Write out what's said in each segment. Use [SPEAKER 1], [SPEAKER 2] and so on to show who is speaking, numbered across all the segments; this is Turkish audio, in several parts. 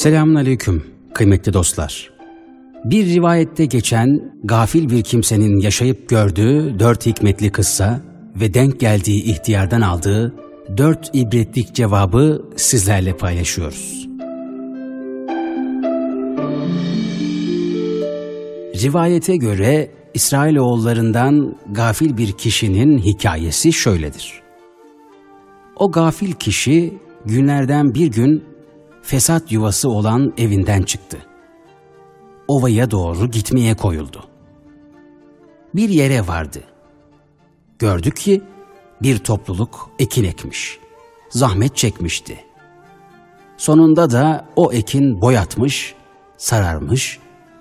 [SPEAKER 1] Selamun Aleyküm kıymetli dostlar. Bir rivayette geçen gafil bir kimsenin yaşayıp gördüğü dört hikmetli kıssa ve denk geldiği ihtiyardan aldığı dört ibretlik cevabı sizlerle paylaşıyoruz. Rivayete göre İsrailoğullarından gafil bir kişinin hikayesi şöyledir. O gafil kişi günlerden bir gün fesat yuvası olan evinden çıktı. Ovaya doğru gitmeye koyuldu. Bir yere vardı. Gördük ki bir topluluk ekin ekmiş. Zahmet çekmişti. Sonunda da o ekin boyatmış, sararmış,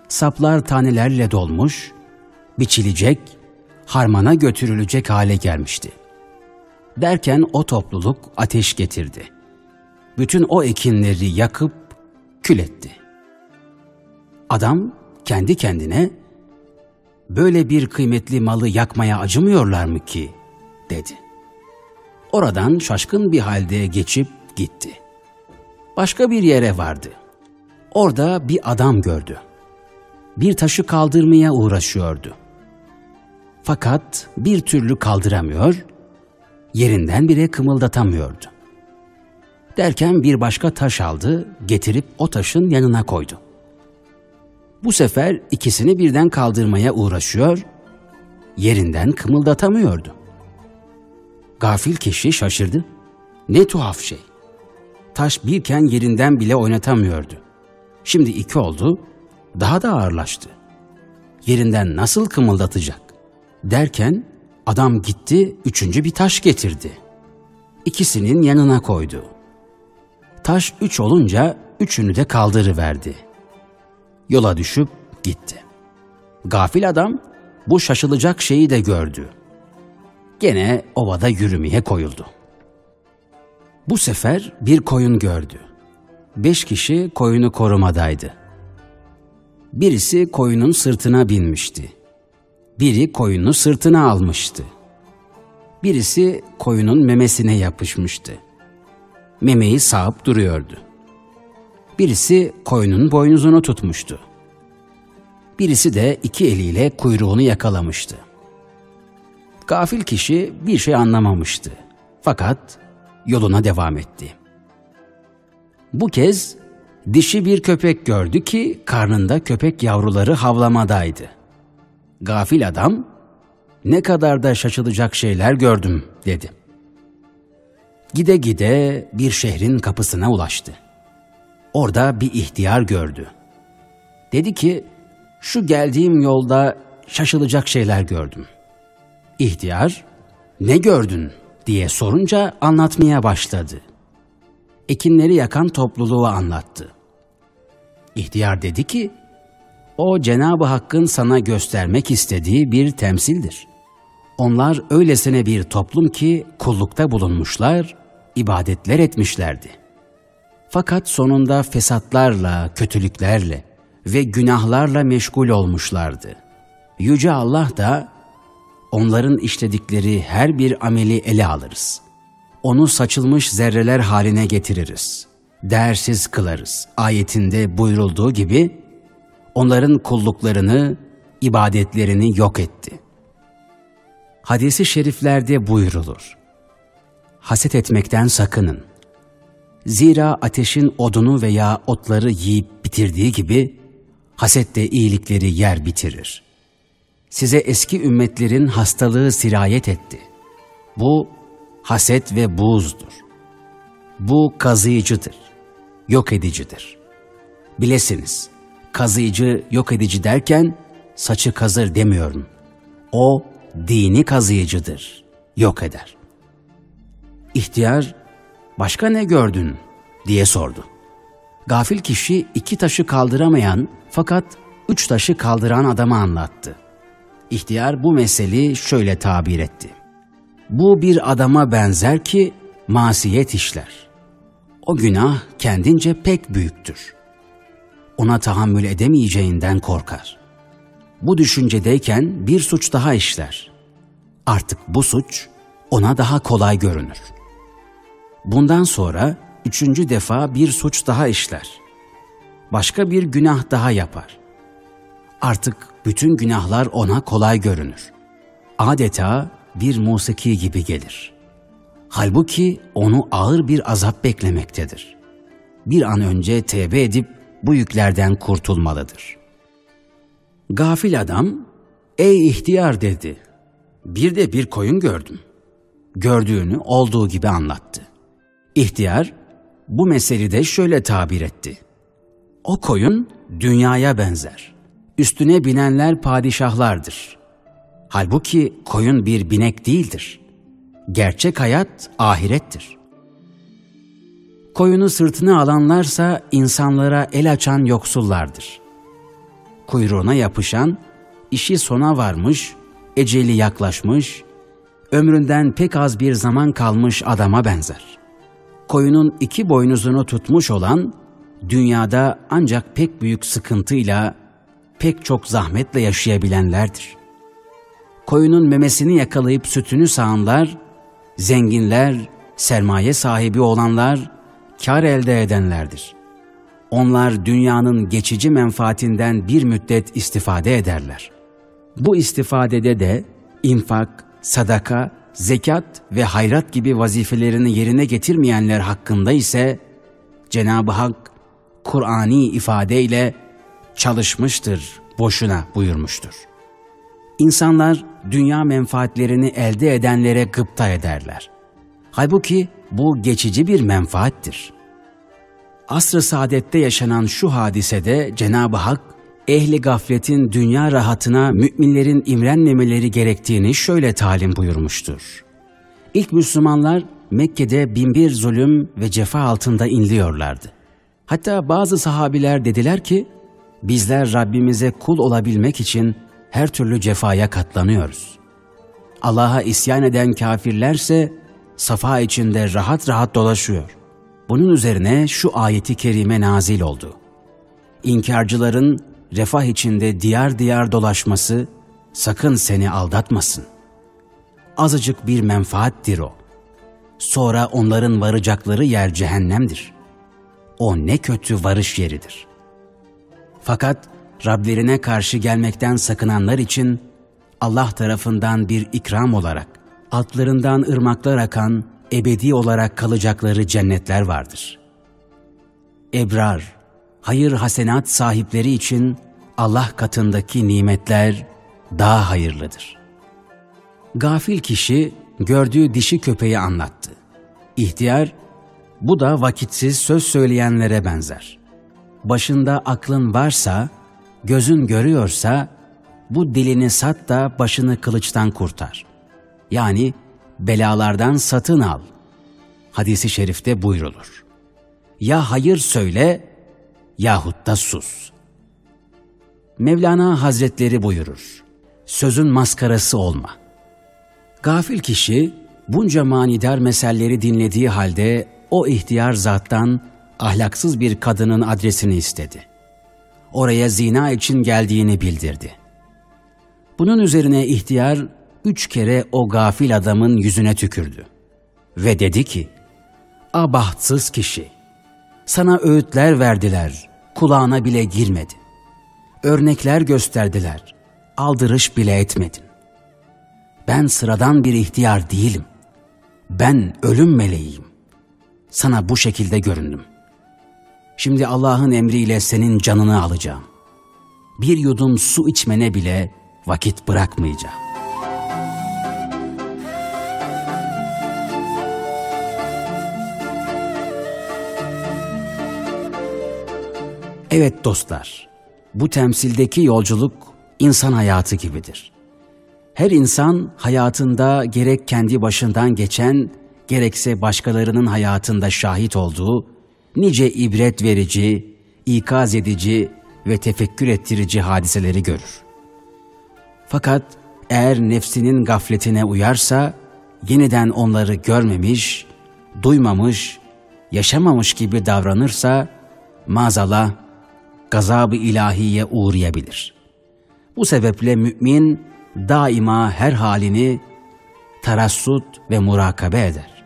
[SPEAKER 1] saplar tanelerle dolmuş, biçilecek, harmana götürülecek hale gelmişti. Derken o topluluk ateş getirdi. Bütün o ekinleri yakıp kül etti. Adam kendi kendine böyle bir kıymetli malı yakmaya acımıyorlar mı ki dedi. Oradan şaşkın bir halde geçip gitti. Başka bir yere vardı. Orada bir adam gördü. Bir taşı kaldırmaya uğraşıyordu. Fakat bir türlü kaldıramıyor, yerinden bile kımıldatamıyordu. Derken bir başka taş aldı, getirip o taşın yanına koydu. Bu sefer ikisini birden kaldırmaya uğraşıyor, yerinden kımıldatamıyordu. Gafil kişi şaşırdı. Ne tuhaf şey. Taş birken yerinden bile oynatamıyordu. Şimdi iki oldu, daha da ağırlaştı. Yerinden nasıl kımıldatacak? Derken adam gitti, üçüncü bir taş getirdi. İkisinin yanına koydu. Taş üç olunca üçünü de kaldırıverdi. Yola düşüp gitti. Gafil adam bu şaşılacak şeyi de gördü. Gene ovada yürümeye koyuldu. Bu sefer bir koyun gördü. Beş kişi koyunu korumadaydı. Birisi koyunun sırtına binmişti. Biri koyunu sırtına almıştı. Birisi koyunun memesine yapışmıştı. Memeyi sağıp duruyordu. Birisi koyunun boynuzunu tutmuştu. Birisi de iki eliyle kuyruğunu yakalamıştı. Gafil kişi bir şey anlamamıştı. Fakat yoluna devam etti. Bu kez dişi bir köpek gördü ki karnında köpek yavruları havlamadaydı. Gafil adam, ne kadar da şaşılacak şeyler gördüm dedi. Gide gide bir şehrin kapısına ulaştı. Orada bir ihtiyar gördü. Dedi ki, şu geldiğim yolda şaşılacak şeyler gördüm. İhtiyar, ne gördün diye sorunca anlatmaya başladı. Ekinleri yakan topluluğu anlattı. İhtiyar dedi ki, o Cenab-ı Hakk'ın sana göstermek istediği bir temsildir. Onlar öylesine bir toplum ki kullukta bulunmuşlar, ibadetler etmişlerdi. Fakat sonunda fesatlarla, kötülüklerle ve günahlarla meşgul olmuşlardı. Yüce Allah da onların işledikleri her bir ameli ele alırız. Onu saçılmış zerreler haline getiririz. Değersiz kılarız. Ayetinde buyurulduğu gibi onların kulluklarını, ibadetlerini yok etti. Hadisi şeriflerde buyurulur. Haset etmekten sakının. Zira ateşin odunu veya otları yiyip bitirdiği gibi, haset de iyilikleri yer bitirir. Size eski ümmetlerin hastalığı sirayet etti. Bu, haset ve buğzdur. Bu kazıyıcıdır, yok edicidir. Bilesiniz, kazıyıcı, yok edici derken saçı kazır demiyorum. O dini kazıyıcıdır, yok eder. İhtiyar, başka ne gördün diye sordu. Gafil kişi iki taşı kaldıramayan fakat üç taşı kaldıran adamı anlattı. İhtiyar bu meseleyi şöyle tabir etti. Bu bir adama benzer ki masiyet işler. O günah kendince pek büyüktür ona tahammül edemeyeceğinden korkar. Bu düşüncedeyken bir suç daha işler. Artık bu suç ona daha kolay görünür. Bundan sonra üçüncü defa bir suç daha işler. başka bir günah daha yapar. Artık bütün günahlar ona kolay görünür. Adeta bir musiki gibi gelir. Halbuki onu ağır bir azap beklemektedir. Bir an önce tevbe edip bu yüklerden kurtulmalıdır. Gafil adam, ''Ey ihtiyar'' dedi. ''Bir de bir koyun gördüm.'' Gördüğünü olduğu gibi anlattı. İhtiyar, bu meseleyi de şöyle tabir etti. O koyun dünyaya benzer. Üstüne binenler padişahlardır. Halbuki koyun bir binek değildir. Gerçek hayat ahirettir. Koyunu sırtına alanlarsa insanlara el açan yoksullardır. Kuyruğuna yapışan, işi sona varmış, eceli yaklaşmış, ömründen pek az bir zaman kalmış adama benzer. Koyunun iki boynuzunu tutmuş olan, dünyada ancak pek büyük sıkıntıyla, pek çok zahmetle yaşayabilenlerdir. Koyunun memesini yakalayıp sütünü sağanlar, zenginler, sermaye sahibi olanlar, kar elde edenlerdir. Onlar dünyanın geçici menfaatinden bir müddet istifade ederler. Bu istifadede de infak, sadaka, zekat ve hayrat gibi vazifelerini yerine getirmeyenler hakkında ise Cenab-ı Hak Kur'ani ifadeyle çalışmıştır, boşuna buyurmuştur. İnsanlar dünya menfaatlerini elde edenlere gıpta ederler. Halbuki bu geçici bir menfaattir. Asr-ı saadette yaşanan şu hadisede Cenab-ı Hak, ehli gafletin dünya rahatına müminlerin imrenmemeleri gerektiğini şöyle talim buyurmuştur. İlk Müslümanlar Mekke'de binbir zulüm ve cefa altında inliyorlardı. Hatta bazı sahabiler dediler ki, bizler Rabbimize kul olabilmek için her türlü cefaya katlanıyoruz. Allah'a isyan eden kafirlerse safa içinde rahat rahat dolaşıyor. Bunun üzerine şu ayeti kerime nazil oldu. İnkarcıların refah içinde diyar diyar dolaşması sakın seni aldatmasın. Azıcık bir menfaattir o. Sonra onların varacakları yer cehennemdir. O ne kötü varış yeridir. Fakat Rablerine karşı gelmekten sakınanlar için Allah tarafından bir ikram olarak altlarından ırmaklar akan ebedi olarak kalacakları cennetler vardır. Ebrar, hayır hasenat sahipleri için Allah katındaki nimetler daha hayırlıdır. Gafil kişi gördüğü dişi köpeği anlattı. İhtiyar, bu da vakitsiz söz söyleyenlere benzer. Başında aklın varsa, gözün görüyorsa, bu dilini sat da başını kılıçtan kurtar. Yani belalardan satın al. Hadisi şerifte buyrulur. Ya hayır söyle yahut da sus. Mevlana Hazretleri buyurur. Sözün maskarası olma. Gafil kişi bunca manidar meselleri dinlediği halde o ihtiyar zattan ahlaksız bir kadının adresini istedi. Oraya zina için geldiğini bildirdi. Bunun üzerine ihtiyar üç kere o gafil adamın yüzüne tükürdü. Ve dedi ki, Abahtsız kişi, sana öğütler verdiler, kulağına bile girmedi. Örnekler gösterdiler, aldırış bile etmedin. Ben sıradan bir ihtiyar değilim. Ben ölüm meleğiyim. Sana bu şekilde göründüm. Şimdi Allah'ın emriyle senin canını alacağım. Bir yudum su içmene bile vakit bırakmayacağım. Evet dostlar, bu temsildeki yolculuk insan hayatı gibidir. Her insan hayatında gerek kendi başından geçen, gerekse başkalarının hayatında şahit olduğu nice ibret verici, ikaz edici ve tefekkür ettirici hadiseleri görür. Fakat eğer nefsinin gafletine uyarsa, yeniden onları görmemiş, duymamış, yaşamamış gibi davranırsa, maazallah gazab-ı ilahiye uğrayabilir. Bu sebeple mümin daima her halini tarassut ve murakabe eder.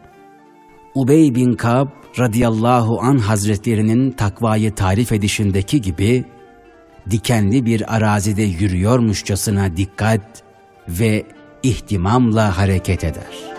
[SPEAKER 1] Ubey bin Kab radıyallahu an hazretlerinin takvayı tarif edişindeki gibi dikenli bir arazide yürüyormuşçasına dikkat ve ihtimamla hareket eder.''